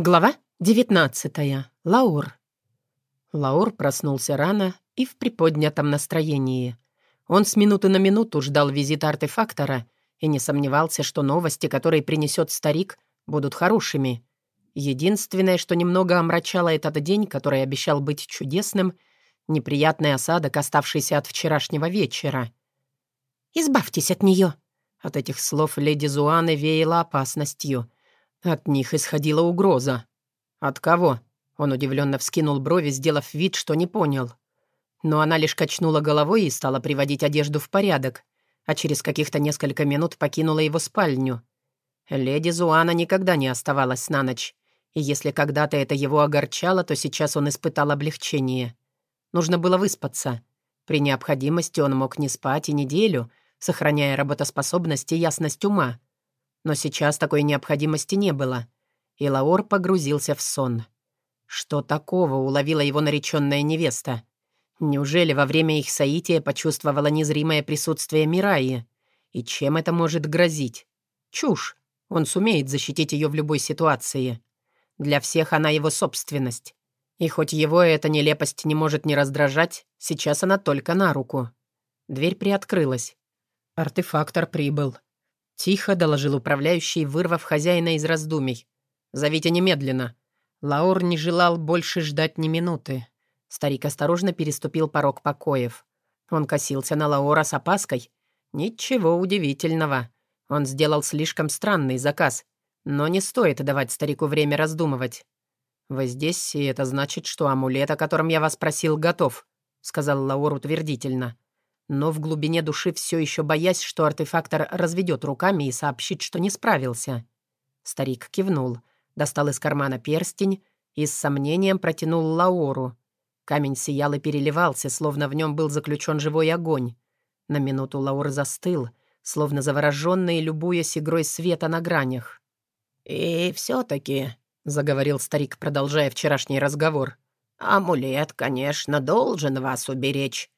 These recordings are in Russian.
Глава 19. Лаур. Лаур проснулся рано и в приподнятом настроении. Он с минуты на минуту ждал визита артефактора и не сомневался, что новости, которые принесет старик, будут хорошими. Единственное, что немного омрачало этот день, который обещал быть чудесным, неприятный осадок, оставшийся от вчерашнего вечера. «Избавьтесь от нее!» От этих слов леди Зуаны веяло опасностью — от них исходила угроза. «От кого?» Он удивленно вскинул брови, сделав вид, что не понял. Но она лишь качнула головой и стала приводить одежду в порядок, а через каких-то несколько минут покинула его спальню. Леди Зуана никогда не оставалась на ночь, и если когда-то это его огорчало, то сейчас он испытал облегчение. Нужно было выспаться. При необходимости он мог не спать и неделю, сохраняя работоспособность и ясность ума. Но сейчас такой необходимости не было, и Лаор погрузился в сон. Что такого уловила его нареченная невеста? Неужели во время их соития почувствовала незримое присутствие Мираи? И чем это может грозить? Чушь. Он сумеет защитить ее в любой ситуации. Для всех она его собственность. И хоть его эта нелепость не может не раздражать, сейчас она только на руку. Дверь приоткрылась. Артефактор прибыл. Тихо доложил управляющий, вырвав хозяина из раздумий. «Зовите немедленно». Лаур не желал больше ждать ни минуты. Старик осторожно переступил порог покоев. Он косился на Лаура с опаской. Ничего удивительного. Он сделал слишком странный заказ. Но не стоит давать старику время раздумывать. «Вы здесь, и это значит, что амулет, о котором я вас просил, готов», — сказал Лаур утвердительно но в глубине души все еще боясь, что артефактор разведет руками и сообщит, что не справился. Старик кивнул, достал из кармана перстень и с сомнением протянул Лаору. Камень сиял и переливался, словно в нем был заключен живой огонь. На минуту Лаур застыл, словно завороженный, любуясь игрой света на гранях. «И все-таки», — заговорил старик, продолжая вчерашний разговор, «амулет, конечно, должен вас уберечь.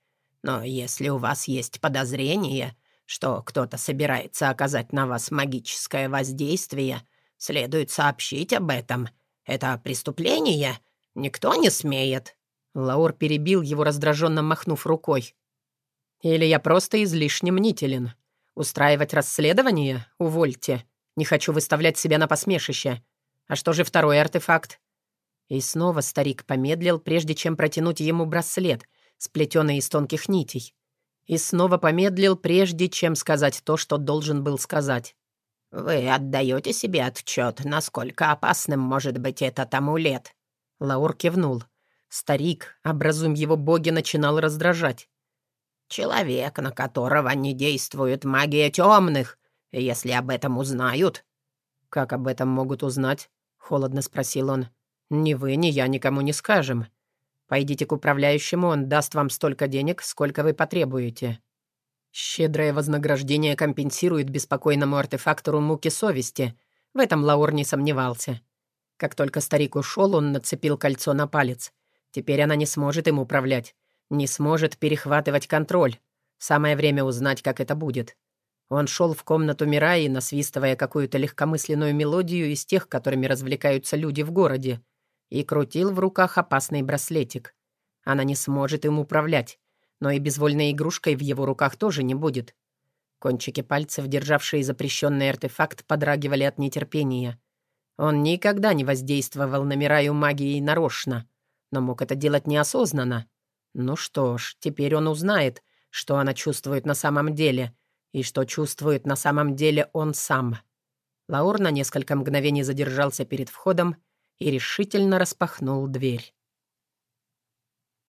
Но если у вас есть подозрение, что кто-то собирается оказать на вас магическое воздействие, следует сообщить об этом. Это преступление. Никто не смеет». Лаур перебил его, раздраженно махнув рукой. «Или я просто излишне мнителен. Устраивать расследование? Увольте. Не хочу выставлять себя на посмешище. А что же второй артефакт?» И снова старик помедлил, прежде чем протянуть ему браслет — сплетенный из тонких нитей. И снова помедлил, прежде чем сказать то, что должен был сказать. «Вы отдаете себе отчет, насколько опасным может быть этот амулет?» Лаур кивнул. Старик, образум его боги, начинал раздражать. «Человек, на которого не действует магия темных, если об этом узнают...» «Как об этом могут узнать?» — холодно спросил он. «Ни вы, ни я никому не скажем. Пойдите к управляющему, он даст вам столько денег, сколько вы потребуете. Щедрое вознаграждение компенсирует беспокойному артефактору муки совести. В этом Лаур не сомневался. Как только старик ушел, он нацепил кольцо на палец. Теперь она не сможет им управлять, не сможет перехватывать контроль. Самое время узнать, как это будет. Он шел в комнату Мираи, насвистывая какую-то легкомысленную мелодию из тех, которыми развлекаются люди в городе и крутил в руках опасный браслетик. Она не сможет им управлять, но и безвольной игрушкой в его руках тоже не будет. Кончики пальцев, державшие запрещенный артефакт, подрагивали от нетерпения. Он никогда не воздействовал на Мираю магией нарочно, но мог это делать неосознанно. Ну что ж, теперь он узнает, что она чувствует на самом деле, и что чувствует на самом деле он сам. Лаур на несколько мгновений задержался перед входом и решительно распахнул дверь.